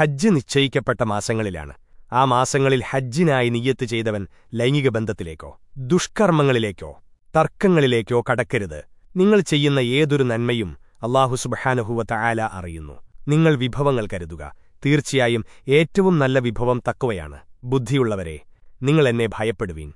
ഹജ്ജ് നിശ്ചയിക്കപ്പെട്ട മാസങ്ങളിലാണ്. ആ മാസങ്ങളിൽ ഹജ്ജിനായി നിയ്യത്ത് ചെയ്തവൻ ലൈംഗിക ബന്ധത്തിലേക്കോ ദുഷ്കർമ്മങ്ങളിലേക്കോ തർക്കങ്ങളിലേക്കോ കടക്കരുത്. നിങ്ങൾ ചെയ്യുന്ന ഏതൊരു നന്മയും അള്ളാഹു സുബഹാനുഹുവത്ത ആല അറിയുന്നു. നിങ്ങൾ വിഭവങ്ങൾ കരുതുക. തീർച്ചയായും ഏറ്റവും നല്ല വിഭവം തക്കവയാണ് ബുദ്ധിയുള്ളവരെ നിങ്ങൾ എന്നെ ഭയപ്പെടുവീൻ.